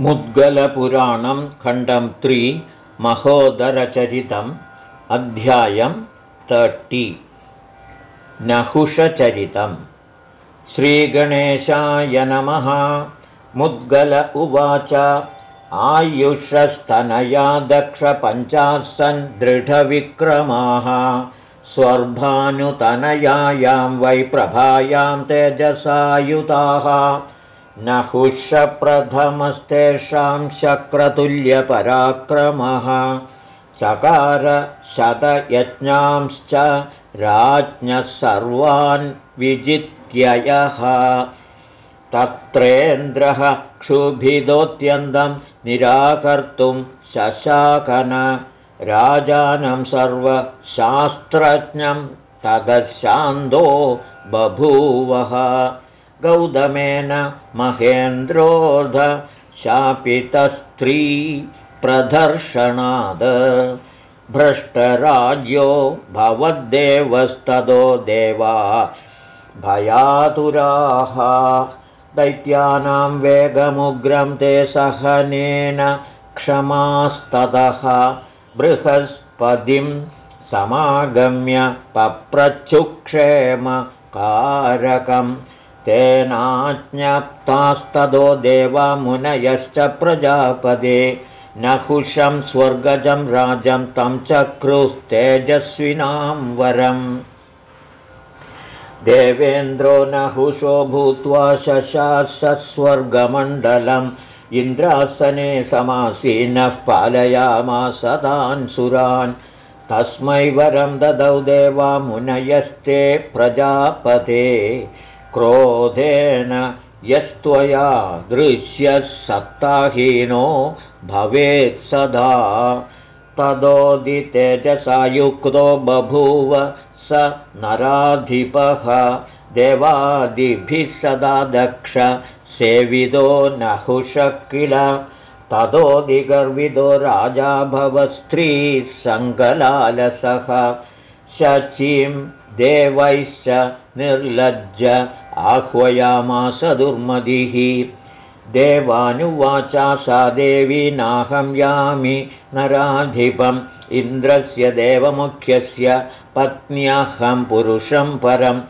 मुद्गलपुराणं खण्डं त्रि महोदरचरितम् अध्यायं तर्टि। नहुषचरितम्। श्रीगणेशाय नमः। मुद्गल उवाच। आयुषस्तनया दक्षपञ्चासन् दृढविक्रमाः। स्वर्भानुतनयायां वै प्रभायां तेजसायुताः नहुषप्रथमस्तेषां शक्रतुल्यपराक्रमः। चकार शतयज्ञांश्च राज्ञः सर्वान् विजित्ययः। तत्रेन्द्रः क्षुभिदोऽत्यन्तं निराकर्तुं शशाकन राजानं सर्वशास्त्रज्ञं तदशान्दो बभूवः गौतमेन महेन्द्रोध शापितस्त्री प्रदर्शनाद। भ्रष्टराज्यो भवद्देवस्ततो देवा। भयातुराः दैत्यानां वेगमुग्रं ते सहनेन क्षमास्ततः बृहस्पतिं समागम्य पप्रच्छुक्षेमकारकम् तेनाज्ञप्तास्तदो देवमुनयश्च प्रजापदे। नहुषं स्वर्गजं राजं तं चक्रुस्तेजस्विनां वरम्। देवेन्द्रो नहुषो भूत्वा शशासस्वर्गमण्डलम् इन्द्रासने समासीनः पालयामास तान् सुरान् तस्मै वरं ददौ देवामुनयस्ते प्रजापते क्रोधेन यस्त्वया दृश्यः सत्ताहीनो भवेत् सदा। तदोदितेजसायुक्तो बभूव स नराधिपः। देवादिभिः सदा दक्ष सेविदो नहुषः किल ततोदिगर्विदो राजा भवस्त्रीः सङ्गलालसः। शचीं देवैश्च निर्लज्ज आह्वयामास दुर्मदिः देवानुवाचा सा देवी नाहं यामि नराधिपम्। इन्द्रस्य देवमुख्यस्य पत्न्याहं पुरुषं परम्।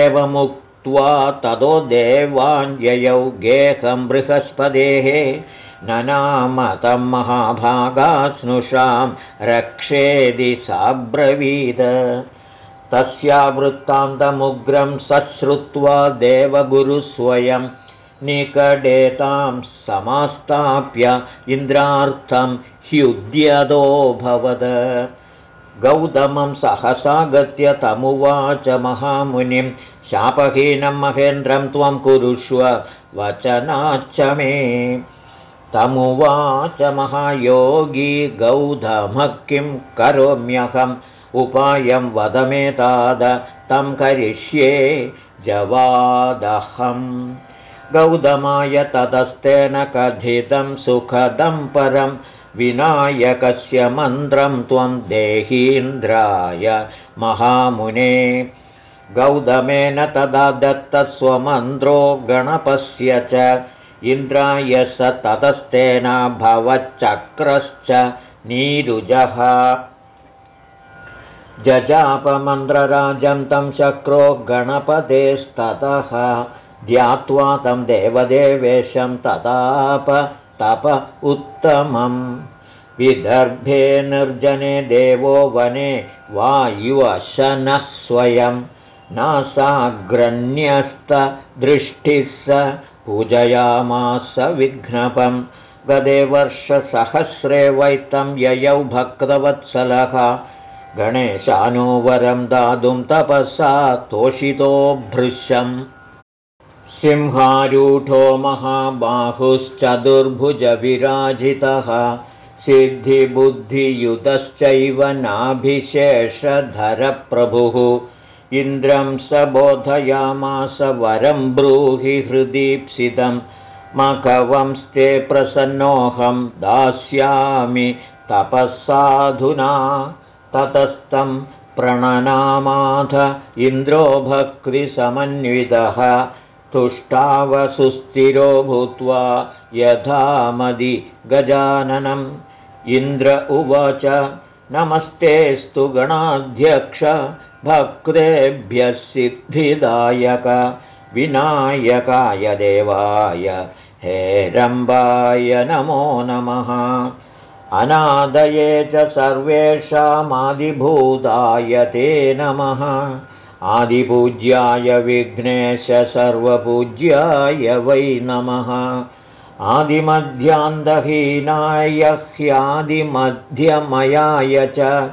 एवमुक्त्वा ततो देवाञ्जयौ गेहं बृहस्पतेः। न नाम तं महाभागा स्नुषां रक्षेदि साब्रवीद तस्यावृत्तान्तमुग्रं सश्रुत्वा देवगुरुस्वयं निकडेतां समास्ताप्य इन्द्रार्थं ह्युद्यदोऽभवद गौतमं सहसागत्य तमुवाच महामुनिं शापहीनं महेन्द्रं त्वं कुरुष्व वचनाच्च मे। तमुवाच महायोगी गौतमः किं करोम्यहम् उपायं वदमेताद तं करिष्ये जवादहम्। गौतमाय ततस्तेन कथितं सुखदं परं विनायकस्य मन्त्रं त्वं देहीन्द्राय महामुने। गौतमेन तदा दत्तस्वमन्त्रो गणपस्य च इन्द्राय स ततस्तेन भवच्चक्रश्च नीरुजः जजापमन्त्रराजं तं शक्रो गणपतेस्ततः ध्यात्वा तं देवदेवेशं तताप तप उत्तमम्। विदर्भे निर्जने देवो वने वायुवशनः स्वयं। नासाग्रण्यस्तदृष्टिः स पूजयामास विघ्नपं गदे वर्षसहस्रे वैतं ययौ भक्तवत्सलः गणेशानुवरं दातुं तपसा तोषितो भृशम्। सिंहारूढो महाबाहुश्चतुर्भुजविराजितः। सिद्धिबुद्धियुतश्चैव नाभिशेषधरप्रभुः। इन्द्रं स बोधयामास वरं ब्रूहि हृदीप्सितं मघवंस्ते प्रसन्नोऽहं दास्यामि तपःसाधुना ततस्तं प्रणनामाथ इन्द्रो भक्तिसमन्वितः तुष्टावसुस्थिरो भूत्वा यथामदि गजाननम्। इन्द्र उवाच नमस्तेऽस्तु गणाध्यक्ष भक्तेभ्यः सिद्धिदायक विनायकाय देवाय हेरम्बाय नमो नमः अनादये च सर्वेषामादिभूताय ते नमः। आदिपूज्याय विघ्नेश सर्वपूज्याय वै नमः। आदिमध्यान्तहीनाय ह्यादिमध्यमयाय च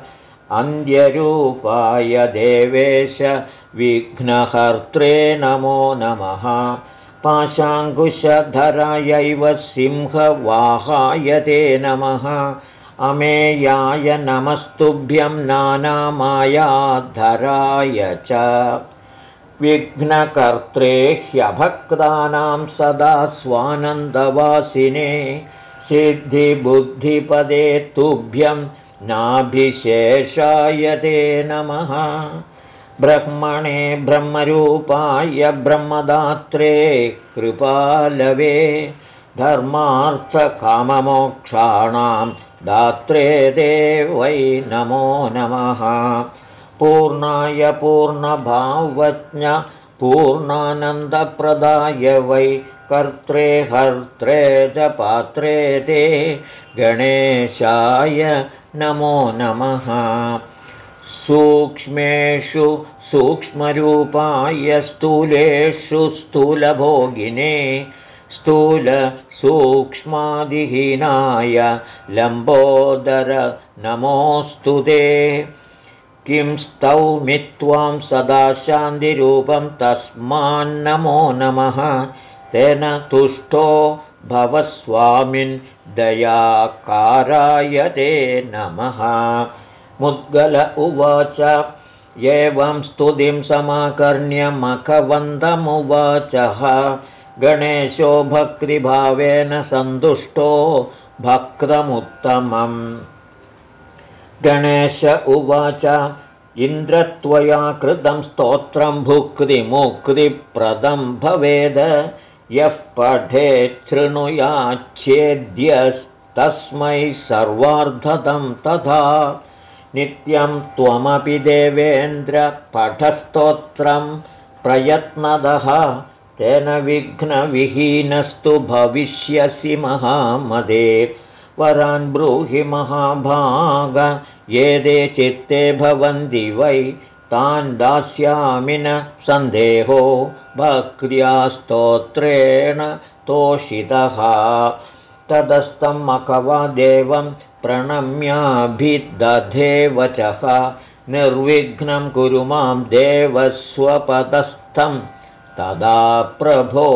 अन्त्यरूपाय देवेश विघ्नहर्त्रे नमो नमः पाशाङ्कुशधरायैव सिंहवाहाय ते नमः। अमेयाय नमस्तुभ्यं नानामायाधराय च। विघ्नकर्त्रे ह्यभक्तानां सदा स्वानन्दवासिने। सिद्धिबुद्धिपदे तुभ्यं नाभिशेषाय ते नमः ब्रह्मणे ब्रह्मरूपाय ब्रह्मदात्रे कृपालवे धर्मार्थकाममोक्षाणां दात्रे ते वै नमो नमः। पूर्णाय पूर्णभावज्ञ पूर्णानन्दप्रदाय वै कर्त्रे हर्त्रे च पात्रे ते गणेशाय नमो नमः। सूक्ष्मेषु सूक्ष्मरूपाय स्थूलेषु स्थूलभोगिने स्थूलसूक्ष्मादिहीनाय लम्बोदर नमोऽस्तु ते। किं स्तौमि त्वां सदा शान्तिरूपं तस्मान्नमो नमः। तेन तुष्टो भवस्वामिन् दयाकाराय ते नमः। मुद्गल उवाच एवं स्तुतिं समाकर्ण्यमखवन्दमुवाचः गणेशो भक्तिभावेन सन्तुष्टो भक्तमुत्तमम्। गणेश उवाच इन्द्रत्वया कृतं स्तोत्रं भुक्तिमुक्तिप्रदं भवेद। यः पठेच्छृणुयाच्छेद्यस्तस्मै सर्वार्धतं तथा नित्यं त्वमपि देवेन्द्र पठस्तोत्रं प्रयत्नदः तेन विघ्नविहीनस्तु भविष्यसि महामदे। वरान् ब्रूहि महाभाग ये ते चित्ते भवन्ति वै तान् दास्यामि न सन्देहो। भक्त्या स्तोत्रेण तोषितः तदस्तं मखवादेवं प्रणम्याभिदधे वचः निर्विघ्नं कुरु मां देवस्वपदस्थं। तदा प्रभो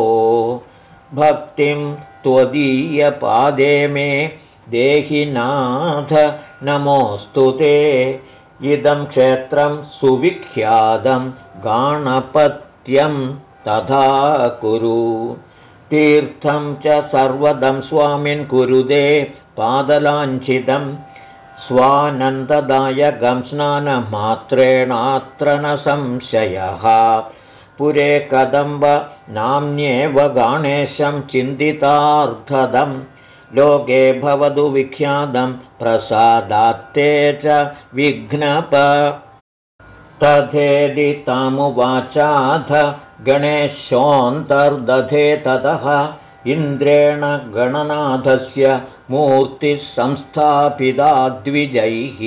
भक्तिं त्वदीयपादे मे देहिनाथ नमोऽस्तु ते। इदं क्षेत्रं सुविख्यातं गाणपत्यं तथा कुरु। तीर्थं च सर्वदं स्वामिन् कुरुदे पादलाञ्छितं स्वानन्ददायकं स्नानमात्रेणात्र न संशयः। पुरे कदम्ब नाम्न्येव गणेशं चिन्तितार्थदं। लोके भवतु विख्यातं प्रसादात्ते च विघ्नप। तथेदि तामुवाचाथ गणेशोऽन्तर्दधे ततः इन्द्रेण गणनाथस्य मूर्तिः संस्थापिता द्विजैः।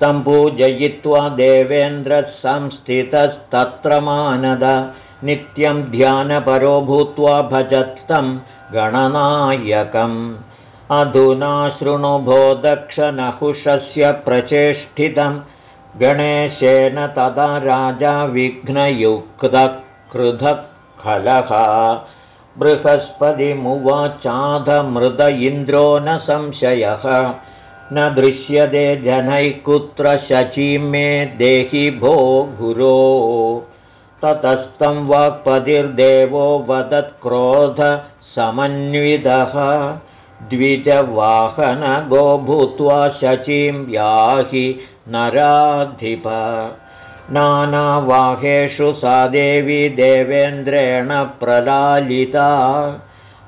तं पूजयित्वा देवेन्द्रः संस्थितस्तत्र मानद। नित्यं ध्यानपरो भूत्वा भजत्तं गणनायकम्। अधुना शृणुभो दक्षनहुषस्य प्रचेष्टितं। गणेशेन तदा राजा विघ्नयुक्तकृधखलः बृहस्पतिमुवाचाधमृद इन्द्रो न संशयः। न दृश्यते जनैः कुत्र शचीं मे देहि भो गुरो। ततस्तं वाक्पतिर्देवो वदत्क्रोधसमन्वितः द्विजवाहनगो भूत्वा शचीं याहि नराधिप नानावाहेषु सा देवी देवेन्द्रेण प्रलालिता।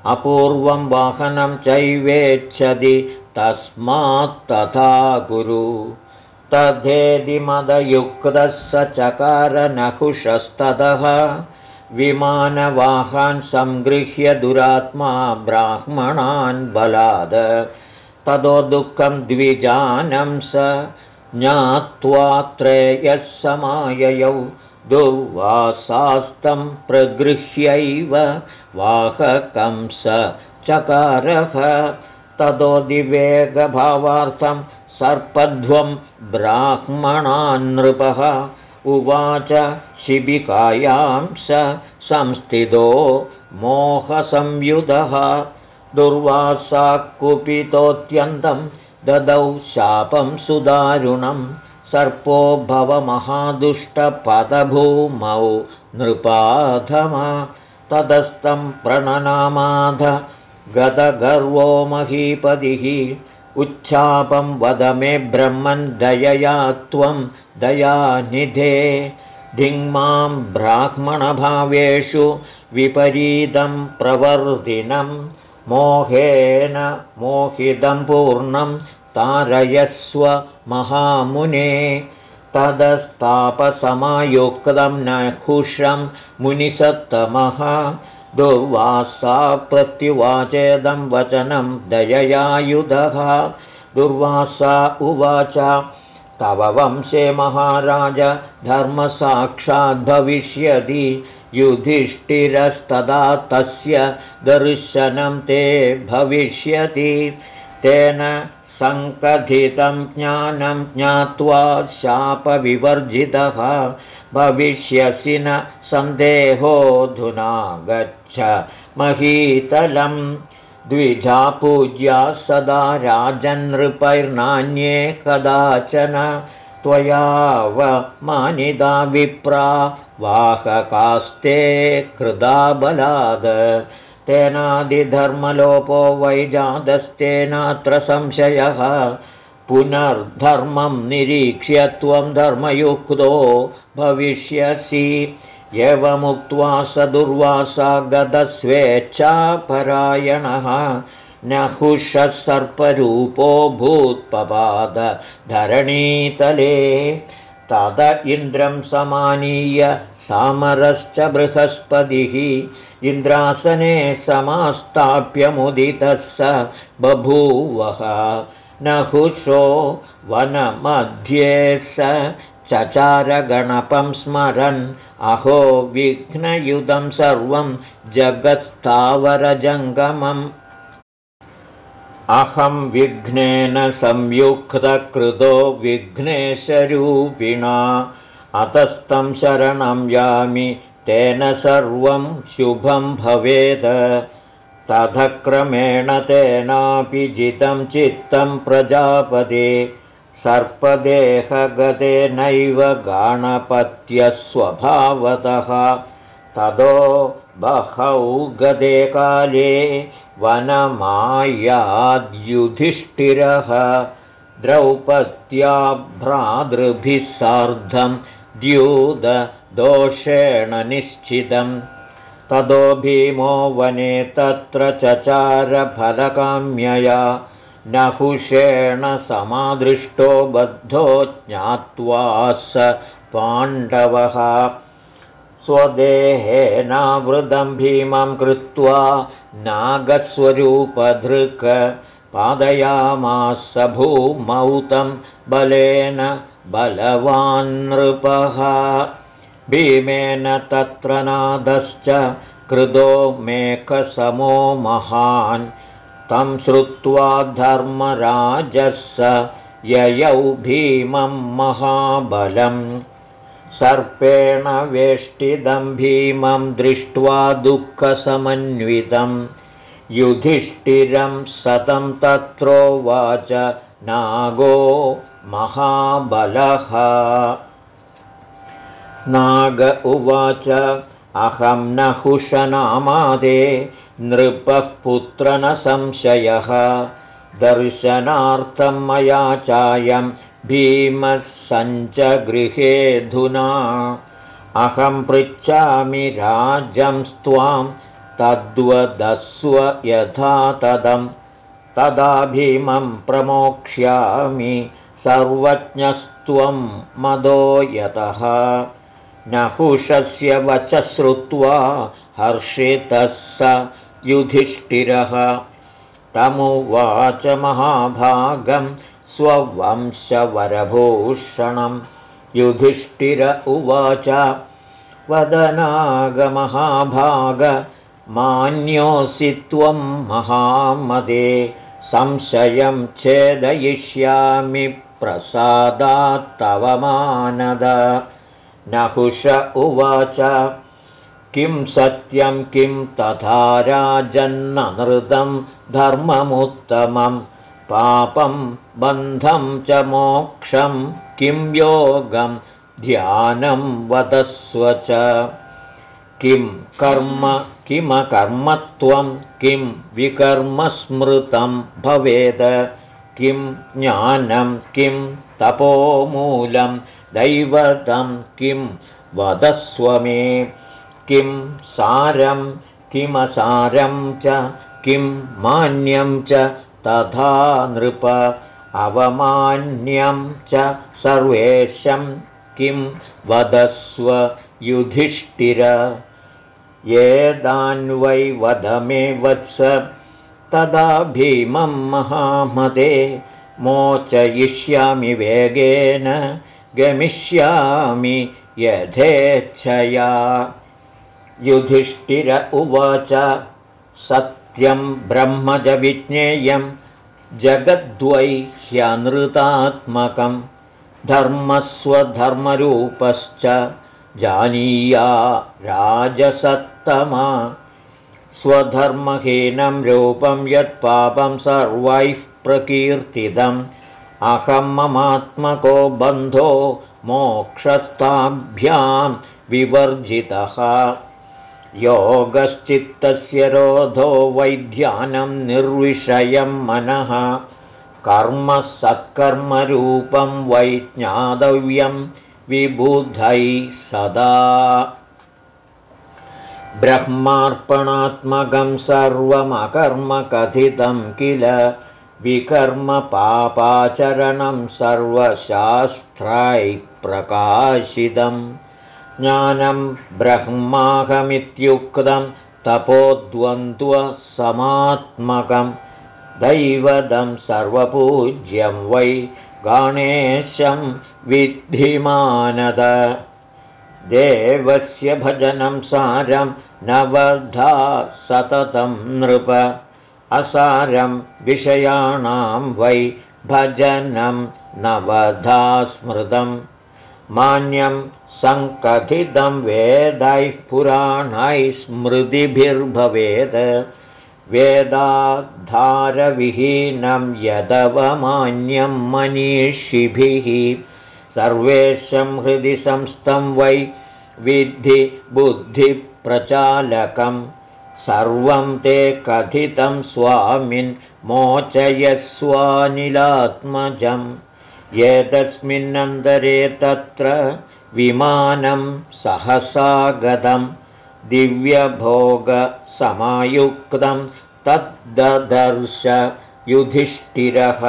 अपूर्वं वाहनं चैवेच्छति तस्मात् तथा कुरु तथेदिमदयुक्तः स चकारनहुषस्ततः विमानवाहान् सङ्गृह्य दुरात्मा ब्राह्मणान् बलाद। ततो दुःखं द्विजानं स ज्ञात्वात्रेयः समाययौ दुर्वासास्तं प्रगृह्यैव वाहकं स चकारः ततोदिवेगभावार्थं सर्पध्वं ब्राह्मणान्नृपः उवाच शिबिकायां स संस्थितो मोहसंयुधः। दुर्वासा कुपितोऽत्यन्तं ददौ शापं सुदारुणं सर्पो भवमहादुष्टपदभूमौ नृपाधम तदस्तं प्रणनामाध गतगर्वो महीपतिः उच्छापं वद मे ब्रह्मन् दयया त्वं दयानिधे धिङ्मां ब्राह्मणभावेषु विपरीतं प्रवर्तिनम् मोहेन मोहितं पूर्णं तारयस्व महामुने तदस्तापसमायुक्तं न कुशं मुनिसत्तमः दुर्वासा प्रत्युवाचेदं वचनं दययायुधः। दुर्वासा उवाच तव वंशे महाराज धर्मसाक्षाद्भविष्यति युधिष्ठिरस्तदा तस्य दर्शनं ते भविष्यति। तेन सङ्कथितं ज्ञानं ज्ञात्वा शापविवर्जितः। भविष्यसि न सन्देहोऽधुना गच्छ महीतलं। द्विजा पूज्या सदा राजनृपैर्नान्ये कदाचन त्वयावमानिदा विप्रा वाहकास्ते कृदा बलाद तेनादिधर्मलोपो वैजातस्तेनात्र संशयः। पुनर्धर्मं निरीक्ष्य त्वं धर्मयुक्तो भविष्यसि। एवमुक्त्वा स दुर्वासा गतस्वेच्छापरायणः न हुषः सर्परूपो भूत्पपाद धरणीतले। तद इन्द्रं समानीय सामरश्च बृहस्पतिः। इन्द्रासने समास्ताप्यमुदितः स बभूवः। नहुषो वनमध्ये स चचारगणपं स्मरन्। अहो विघ्नयुधं सर्वं जगत्स्थावरजङ्गमम्। अहं विघ्नेन संयुक्तकृतो विघ्नेशरूपिणा अतस्तं शरणं यामि तेन सर्वं शुभं भवेत् तथक्रमेण तेनापि जितं चित्तं प्रजापदे सर्पदेहगतेनैव गाणपत्यस्वभावतः। ततो बहौ गते काले वनमायाद्युधिष्ठिरः। द्रौपद्या भ्रातृभिः सार्धं द्यूतदोषेण निश्चितं ततो भीमो वने तत्र चचारफलकाम्यया नहुषेण समादृष्टो बद्धो ज्ञात्वा स पाण्डवः। स्वदेहेनावृतं भीमं कृत्वा नागस्वरूपधृक् पादयामास भूमौतं बलेन बलवान्नृपः भीमेन तत्र नादश्च कृतो मेकसमो महान्। तं श्रुत्वा धर्मराजः ययौ भीमं महाबलम् सर्पेण वेष्टिदं भीमं दृष्ट्वा दुःखसमन्वितं युधिष्ठिरं सतं तत्रोवाच नागो महाबलः। नाग उवाच अहं न हुषनामादे नृपः पुत्र न संशयः। दर्शनार्थं मया चायं भीमः सञ्चगृहेऽधुना अहं पृच्छामि राज्यंस्त्वां तद्वदस्व यथा तदं तदा भीमं प्रमोक्ष्यामि सर्वज्ञस्त्वं मदो यतः। नहुषस्य वच श्रुत्वा हर्षितः स युधिष्ठिरः। तमुवाच महाभागं स्ववंशवरभूषणं। युधिष्ठिर उवाच वदनागमहाभाग मान्योऽसि त्वं महामदे संशयं छेदयिष्यामि प्रसादात्तव मानद। नहुष उवाच किं सत्यं किं तथा राजन्ननृतं धर्ममुत्तमं पापं बन्धं च मोक्षं किं योगं ध्यानं वदस्व च। किं कर्म किमकर्मत्वं किं विकर्मस्मृतं भवेद। किं ज्ञानं? किं तपोमूलं? दैवतं? किं वदस्व मे? किं सारं? किमसारं च? किं मान्यं च? तथा नृप। अवमान्यं च? सर्वेशं किं वदस्व युधिष्ठिर येदान्वै वद मे वत्स। तदा भीमं महामते मोचयिष्यामि वेगेन गमिष्यामि यथेच्छया। युधिष्ठिर उवाच सत्यं ब्रह्मजविज्ञेयं जगद्वै ह्यनृतात्मकं धर्मस्वधर्मरूपश्च जानीया राजसत्तमा। स्वधर्महीनं रूपं यत्पापं सर्वैः प्रकीर्तितम्। अहं ममात्मको बन्धो मोक्षस्ताभ्यां विवर्जितः। योगश्चित्तस्य रोधो वैध्यानं निर्विषयं मनः। कर्म सत्कर्मरूपं वै ज्ञातव्यं विबुधैः सदा। ब्रह्मार्पणात्मकं सर्वमकर्मकथितं किल विकर्मपापाचरणं सर्वशास्त्राय प्रकाशितं। ज्ञानं ब्रह्माहमित्युक्तं तपोद्वन्द्वसमात्मकं दैवदं सर्वपूज्यं वै गणेशं विद्धिमानद। देवस्य भजनं सारं नवधा सततं नृप। असारं विषयाणां वै भजनं नवधा स्मृतं। मान्यं सङ्कथितं वेदैः पुराणैः स्मृतिभिर्भवेत् वेदाधारविहीनं यदवमान्यं मनीषिभिः सर्वेशं हृदि संस्थं वै विद्धि बुद्धिप्रचालकम् सर्वं ते कथितं स्वामिन् मोचयस्वानिलात्मजम् एतस्मिन्नन्तरे तत्र विमानं सहसागतं दिव्यभोगसमायुक्तं तद्ददर्श युधिष्ठिरः।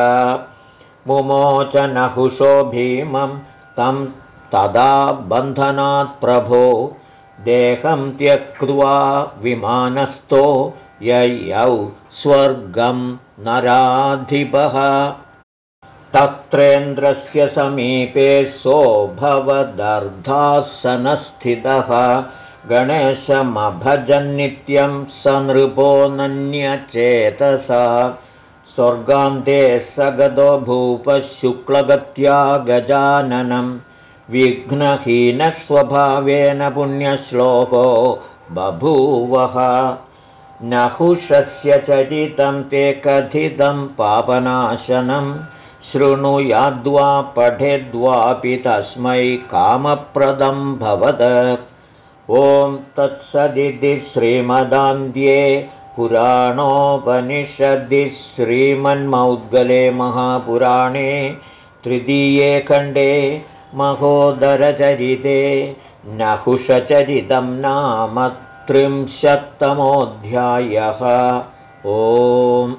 मुमोचनहुषो भीमं तं तदा बन्धनात् प्रभो। देहं त्यक्त्वा विमानस्थो ययौ स्वर्गं नराधिपः। तत्रेन्द्रस्य समीपे सोऽभवदर्धासनस्थितः गणेशमभजन्नित्यं स नृपो नन्यचेतसा। स्वर्गान्ते स गतो भूपशुक्लगत्या गजाननम् विघ्नहीनस्वभावेन पुण्यश्लोको बभूवः। नहुषस्य चरितं ते कथितं पापनाशनं। शृणुयाद्वा पठेद्वापि तस्मै कामप्रदं भवद ॐ तत्सदिति श्रीमदान्ध्ये पुराणोपनिषदि श्रीमन्मौद्गले महापुराणे तृतीये खण्डे महोदरचरिते नहुषचरितं नाम त्रिंशत्तमोऽध्यायः। ओम्